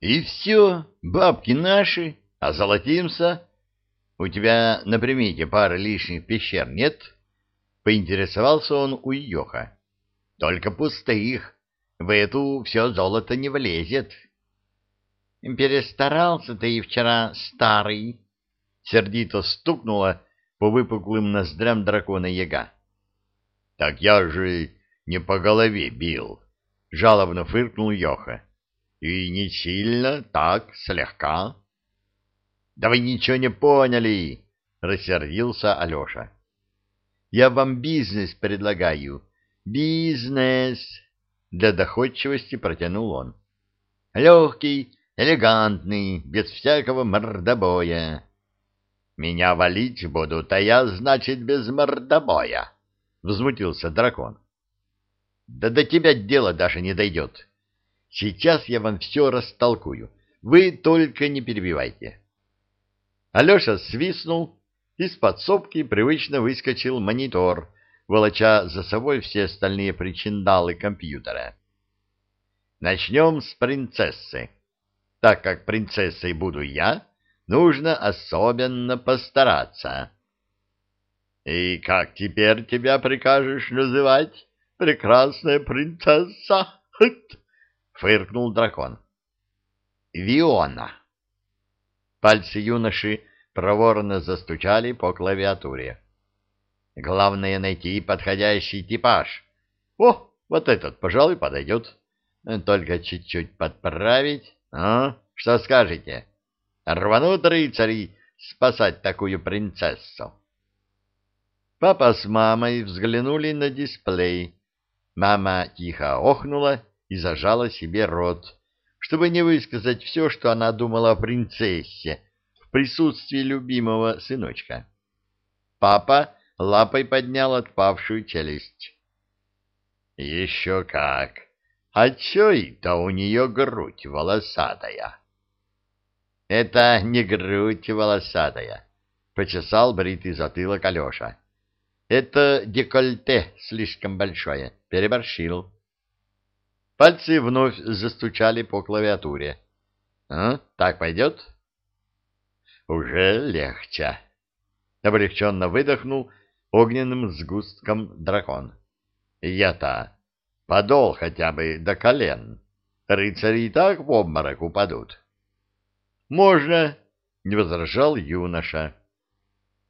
И все, бабки наши, а золотимся. У тебя на примете пары лишних пещер нет? Поинтересовался он у Йоха. Только пустых. В эту все золото не влезет. Перестарался ты и вчера, старый. Сердито стукнула по выпуклым ноздрям дракона яга. Так я же не по голове бил, жалобно фыркнул Йоха. И не сильно, так, слегка. Да вы ничего не поняли, рассердился Алеша. Я вам бизнес предлагаю. Бизнес. Для доходчивости протянул он. Легкий, элегантный, без всякого мордобоя. Меня валить будут, а я, значит, без мордобоя. — возмутился дракон. — Да до тебя дело даже не дойдет. Сейчас я вам все растолкую. Вы только не перебивайте. Алеша свистнул, из подсобки привычно выскочил монитор, волоча за собой все остальные причиндалы компьютера. Начнем с принцессы. Так как принцессой буду я, нужно особенно постараться. И как теперь тебя прикажешь называть, прекрасная принцесса? Фыркнул дракон. Виона. Пальцы юноши проворно застучали по клавиатуре. Главное найти подходящий типаж. О, вот этот, пожалуй, подойдет. Только чуть-чуть подправить. А, что скажете? Рванут рыцари спасать такую принцессу. Папа с мамой взглянули на дисплей. Мама тихо охнула и зажала себе рот, чтобы не высказать все, что она думала о принцессе в присутствии любимого сыночка. Папа лапой поднял отпавшую челюсть. «Еще как! А че это у нее грудь волосатая?» «Это не грудь волосатая», — почесал бритый затылок Алеша. Это декольте слишком большое. Переборщил. Пальцы вновь застучали по клавиатуре. А, так пойдет? Уже легче. Облегченно выдохнул огненным сгустком дракон. Я-то подол хотя бы до колен. Рыцари и так в обморок упадут. Можно, не возражал юноша.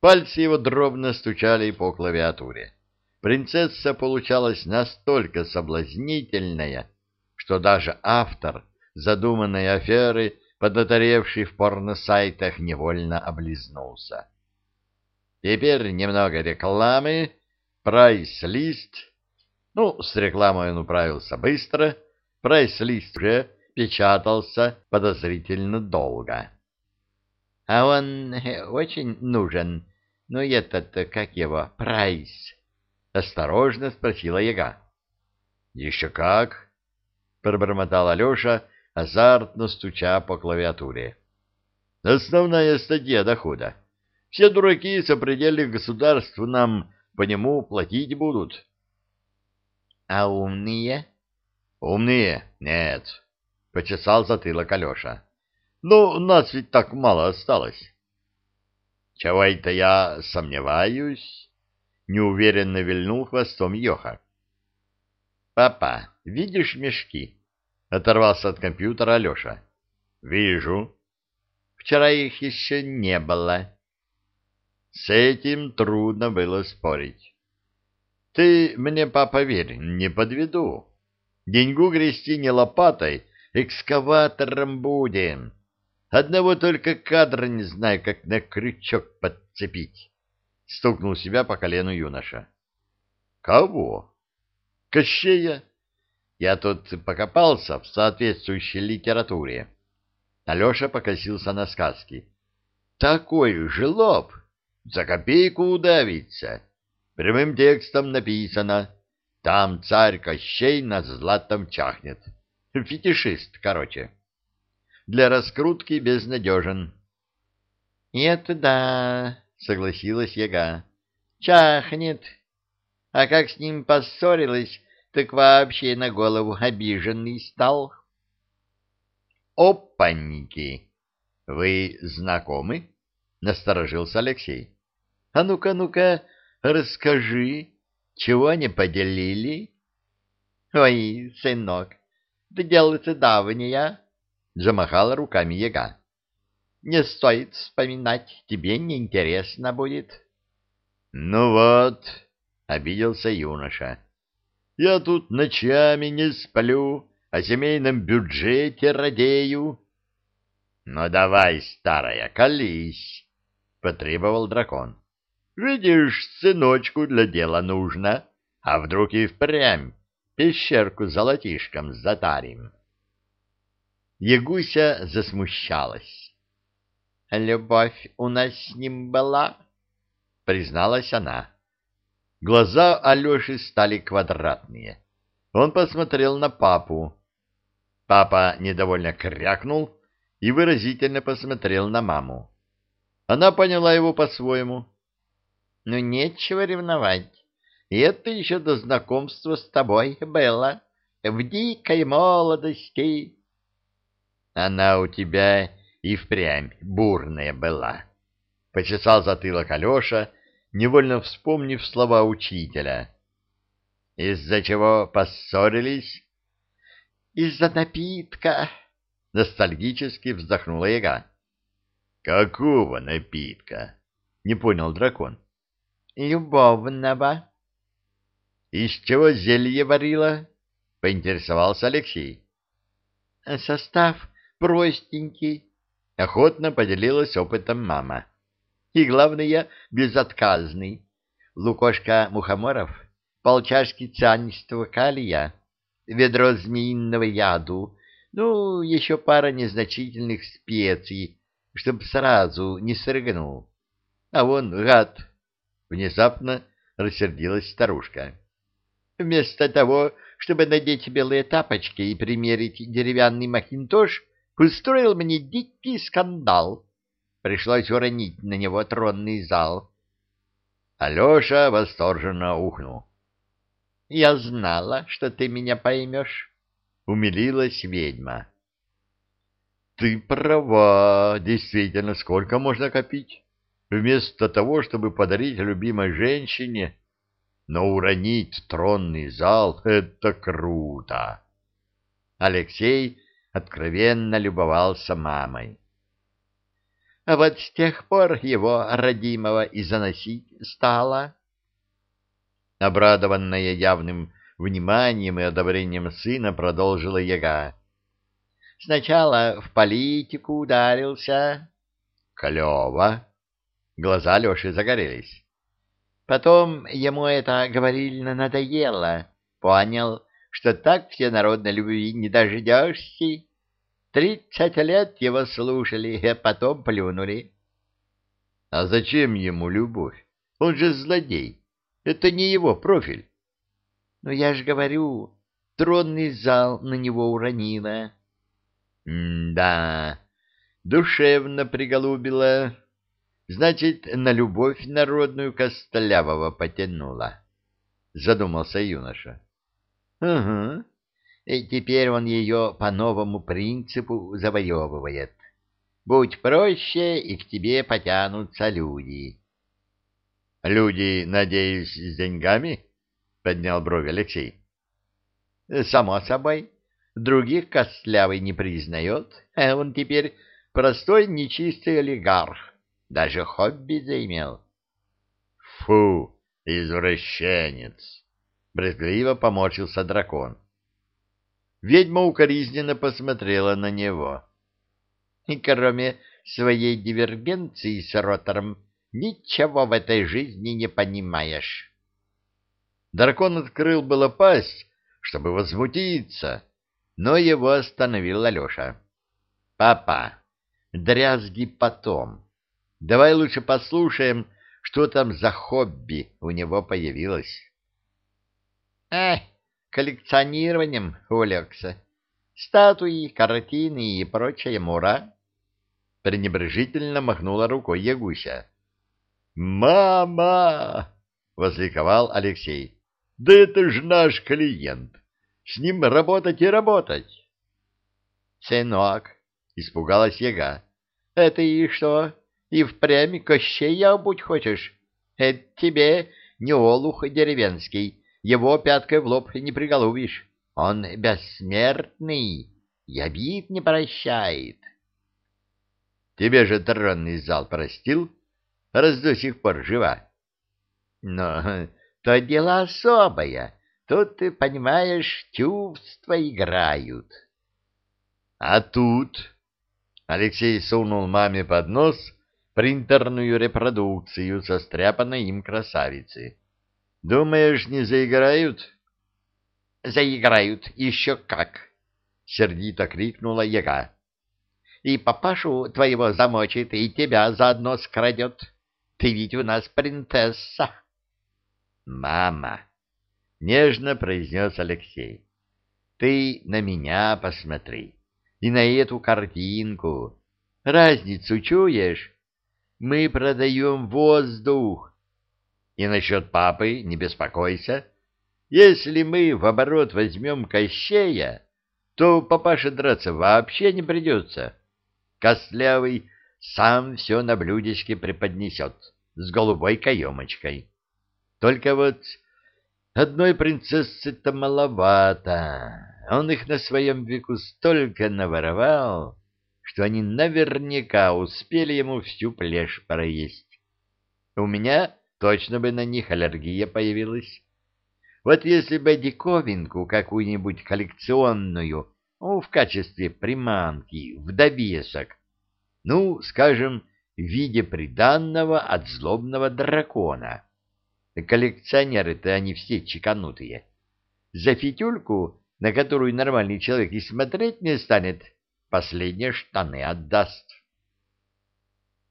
Пальцы его дробно стучали по клавиатуре. Принцесса получалась настолько соблазнительная, что даже автор задуманной аферы, поднаторевший в порносайтах, невольно облизнулся. Теперь немного рекламы, прайс-лист. Ну, с рекламой он управился быстро, прайс-лист уже печатался подозрительно долго. — А он э, очень нужен, ну этот, как его, прайс? — осторожно спросила яга. — Еще как! — пробормотал Алеша, азартно стуча по клавиатуре. — Основная статья дохода. Все дураки сопредельных государств нам по нему платить будут. — А умные? — Умные? Нет, — почесал затылок Алеша. Ну, нас ведь так мало осталось. Чего это я сомневаюсь? Неуверенно вильнул хвостом Йоха. Папа, видишь мешки? Оторвался от компьютера Алеша. Вижу. Вчера их еще не было. С этим трудно было спорить. Ты мне, папа, верь, не подведу. Деньгу грести не лопатой, экскаватором будем. Одного только кадра не знаю, как на крючок подцепить. Стукнул себя по колену юноша. Кого? Кощея. Я тут покопался в соответствующей литературе. Алеша покосился на сказки. Такой же за копейку удавится. Прямым текстом написано. Там царь Кощей на златом чахнет. Фетишист, короче для раскрутки безнадежен. — Это да, — согласилась яга. — Чахнет. А как с ним поссорилась, так вообще на голову обиженный стал. Опаньки! Вы знакомы? Насторожился Алексей. А ну-ка, ну-ка, расскажи, чего не поделили? Ой, сынок, да дело-то давнее, замахала руками яга. Не стоит вспоминать, тебе неинтересно будет. Ну вот, обиделся юноша. Я тут ночами не сплю, о семейном бюджете радею. — Ну давай, старая, колись, — потребовал дракон. — Видишь, сыночку для дела нужно, а вдруг и впрямь пещерку золотишком затарим. Ягуся засмущалась. — Любовь у нас с ним была, — призналась она. Глаза Алеши стали квадратные. Он посмотрел на папу. Папа недовольно крякнул и выразительно посмотрел на маму. Она поняла его по-своему. — Ну, нечего ревновать. И это еще до знакомства с тобой было, в дикой молодости. — Она у тебя и впрямь бурная была. Почесал затылок Алеша, невольно вспомнив слова учителя. — Из-за чего поссорились? из-за напитка, — ностальгически вздохнула яга. — Какого напитка? — не понял дракон. — Любовного. — Из чего зелье варила? — поинтересовался Алексей. — Состав простенький, — охотно поделилась опытом мама. — И, главное, безотказный. Лукошка Мухоморов, полчашки цианистого калия — ведро змеиного яду, ну, еще пара незначительных специй, чтоб сразу не срыгнул. А вон гад! Внезапно рассердилась старушка. Вместо того, чтобы надеть белые тапочки и примерить деревянный макинтош, устроил мне дикий скандал. Пришлось уронить на него тронный зал. Алеша восторженно ухнул. — Я знала, что ты меня поймешь, — умилилась ведьма. — Ты права, действительно, сколько можно копить? Вместо того, чтобы подарить любимой женщине, но уронить тронный зал — это круто! Алексей откровенно любовался мамой. А вот с тех пор его родимого и заносить стало. Обрадованная явным вниманием и одобрением сына, продолжила яга. Сначала в политику ударился. Клево. Глаза Леши загорелись. Потом ему это говорильно надоело. Понял, что так все народной любви не дождешься. Тридцать лет его слушали, а потом плюнули. А зачем ему любовь? Он же злодей. Это не его профиль. Но я же говорю, тронный зал на него уронила. да, душевно приголубила. Значит, на любовь народную Костлявого потянула. Задумался юноша. Угу. И теперь он ее по новому принципу завоевывает. Будь проще, и к тебе потянутся люди. Люди, надеюсь, с деньгами? Поднял брови Алексей. Само собой. Других костлявый не признает, а он теперь простой нечистый олигарх. Даже хобби заимел. Фу, извращенец! Брезгливо поморщился дракон. Ведьма укоризненно посмотрела на него. И кроме своей дивергенции с ротором Ничего в этой жизни не понимаешь. Дракон открыл было пасть, чтобы возмутиться, но его остановил Алеша. — Папа, дрязги потом. Давай лучше послушаем, что там за хобби у него появилось. — Эх, коллекционированием увлекся. Статуи, картины и прочая мура. Пренебрежительно махнула рукой Ягуся. «Мама!» — возликовал Алексей. «Да это же наш клиент! С ним работать и работать!» «Сынок, — испугалась яга. — Это и что? И впрямь Кощея будь хочешь? Это тебе не олух деревенский, его пяткой в лоб не приголубишь. Он бессмертный, и обид не прощает. Тебе же тронный зал простил, раз до сих пор жива. Но то дело особое. Тут, ты понимаешь, чувства играют. А тут... Алексей сунул маме под нос принтерную репродукцию состряпанной им красавицы. Думаешь, не заиграют? Заиграют еще как! Сердито крикнула яга. И папашу твоего замочит, и тебя заодно скрадет. Ты ведь у нас принцесса. Мама, нежно произнес Алексей, ты на меня посмотри и на эту картинку. Разницу чуешь? Мы продаем воздух. И насчет папы не беспокойся. Если мы в оборот возьмем Кощея, то папаше драться вообще не придется. Костлявый сам все на блюдечке преподнесет с голубой каемочкой. Только вот одной принцессы-то маловато. Он их на своем веку столько наворовал, что они наверняка успели ему всю плешь проесть. У меня точно бы на них аллергия появилась. Вот если бы диковинку какую-нибудь коллекционную, ну, в качестве приманки, в довесок, ну, скажем, в виде приданного от злобного дракона. Коллекционеры-то они все чеканутые. За фитюльку на которую нормальный человек и смотреть не станет, последние штаны отдаст.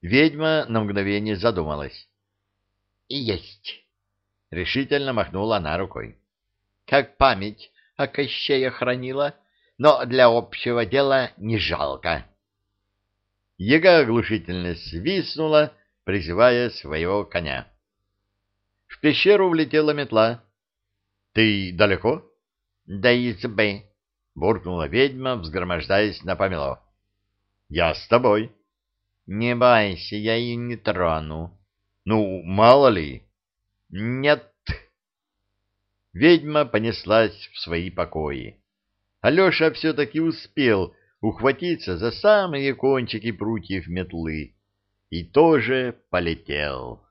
Ведьма на мгновение задумалась. — Есть! — решительно махнула она рукой. — Как память о Кощея хранила, но для общего дела не жалко. Яга оглушительно свистнула, призывая своего коня. В пещеру влетела метла. — Ты далеко? до избы, — буркнула ведьма, взгромождаясь на помело. — Я с тобой. — Не бойся, я и не трону. — Ну, мало ли. — Нет. Ведьма понеслась в свои покои. Алеша все-таки успел ухватиться за самые кончики прутьев метлы и тоже полетел.